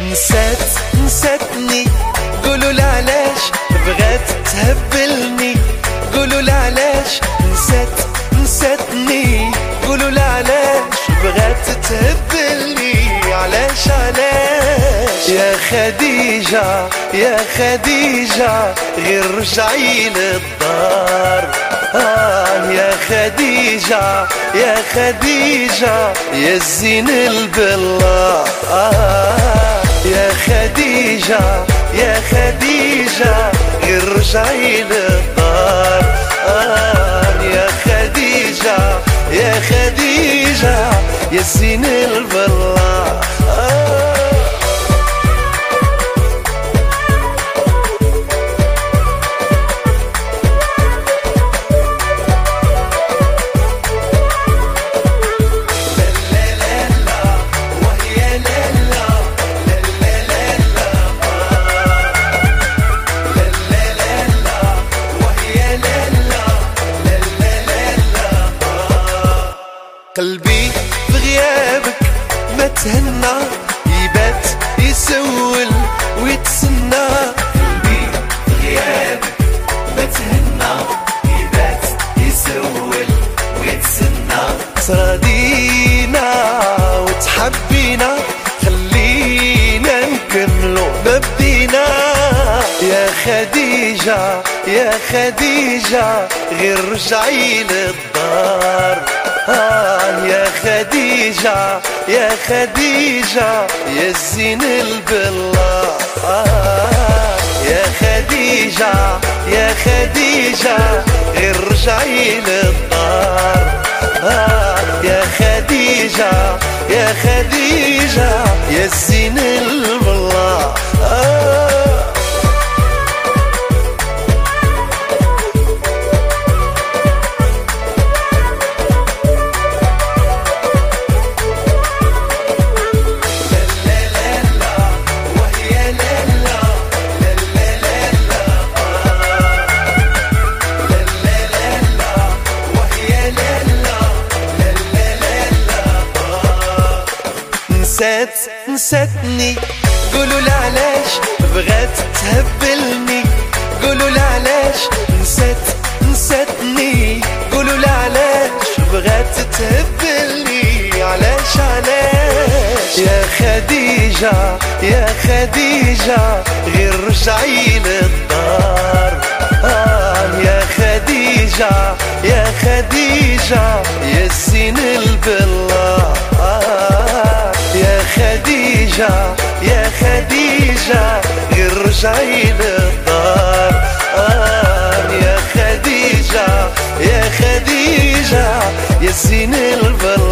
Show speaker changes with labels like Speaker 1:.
Speaker 1: نسات نساتني قولوا لعلاش بغات تهبلني. قولوا لعلاش نسات نساتني قولوا لعلاش بغات تهبلني. علاش علاش يا خديجة يا خديجة غير رجعي للدار. آه يا خديجة يا خديجة يا الزين البلا آه. خديجة يا خديجة غير رجعي للدار. آه يا خديجة يا خديجة يا الزين البلا قلبي بغيابك ما تهنى. يبات يسول ويتسنى. قلبي بغيابك ما تهنى. يبات يسول ويتسنى. صرادينا وتحبينا خلينا نكملو مبدينا يا خديجة يا خديجة غير رجعي للدار. آه يا خديجة يا خديجة يا الزين البلا آه يا خديجة يا خديجة غير رجعي للدار آه يا خديجة يا خديجة يا الزين البلا آه نسات نساتني قولوا لعلاش بغات تهبلني. قولوا لعلاش نسات نساتني قولوا لعلاش بغات تهبلني. علاش علاش؟ يا خديجة يا خديجة غير رجعي للدار. آه يا خديجة يا خديجة. رجعي للدار آه يا خديجة يا خديجة يا البلا